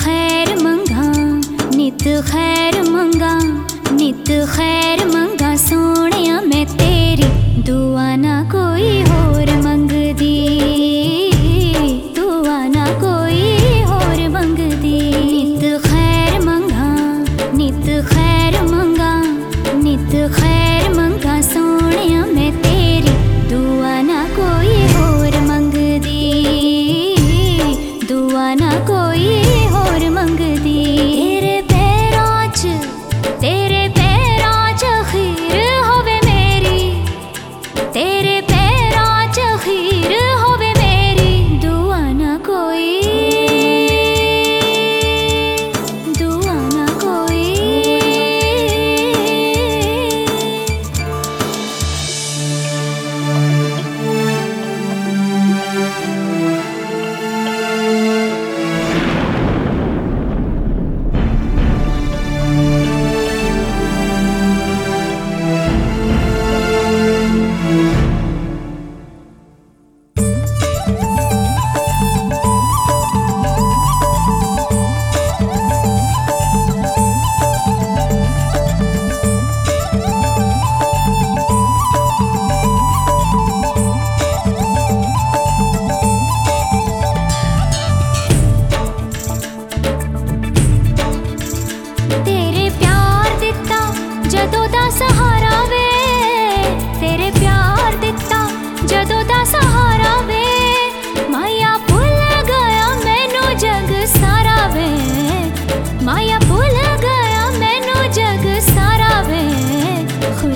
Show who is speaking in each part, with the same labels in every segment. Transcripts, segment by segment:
Speaker 1: खैर मंगा नित खैर मंगा नित खैर मंगा। सोने मैं तेरी दुआ ना को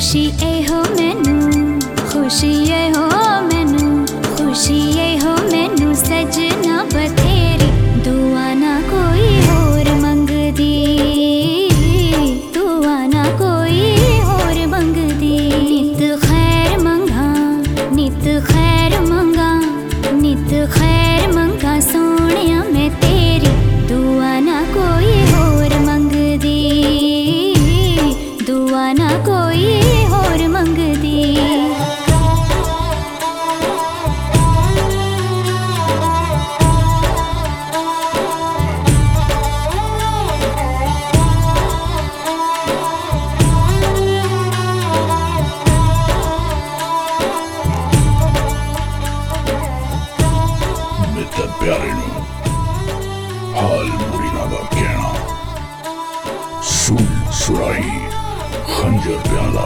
Speaker 1: खुशी मनुषि मैनू खुशी एो मैनू खुशी एहो मैनू सजना बथेरी। दुआ ना कोई होर मंगदी दुआ ना कोई होर मंगदी। नित खैर मंगा नित खैर मंगा नित खैर मंगा सोने मैं तेरी। दुआ ना बथेरि दुरी दुदिर दुआ ना कोई
Speaker 2: ਸੂਲ ਸੁਰਾਈ ਖੰਜਰ ਪਿਆਲਾ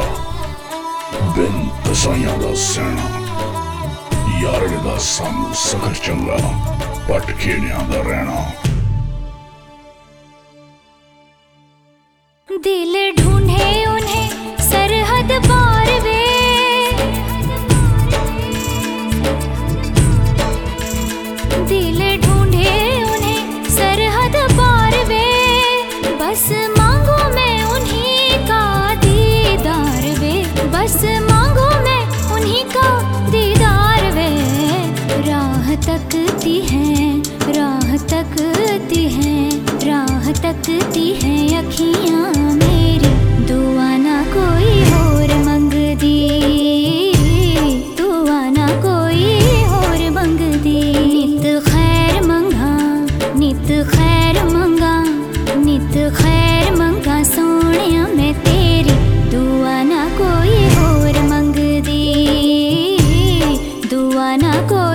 Speaker 2: ਬਿਨ ਤਸਾਈਆਂ ਦਾ ਸੈਣਾ ਯਾਰੜ ਦਾ ਸਾਨੂੰ ਸਖਰ ਚੰਗਾ ਪਟ ਖੇੜਿਆਂ ਦਾ ਰਹਿਣਾ
Speaker 1: दिल ढूंढे तकती हैं, राह तकती हैं, राह तकती हैं अखियाँ मेरी। दुआ ना कोई और मंग दी, दुआ ना कोई और मंग दी। नित खैर मंगा, नित खैर मंगा, नित खैर मंगा सोनिया मैं तेरी। दुआ ना कोई और मंग दी, दुआ ना कोई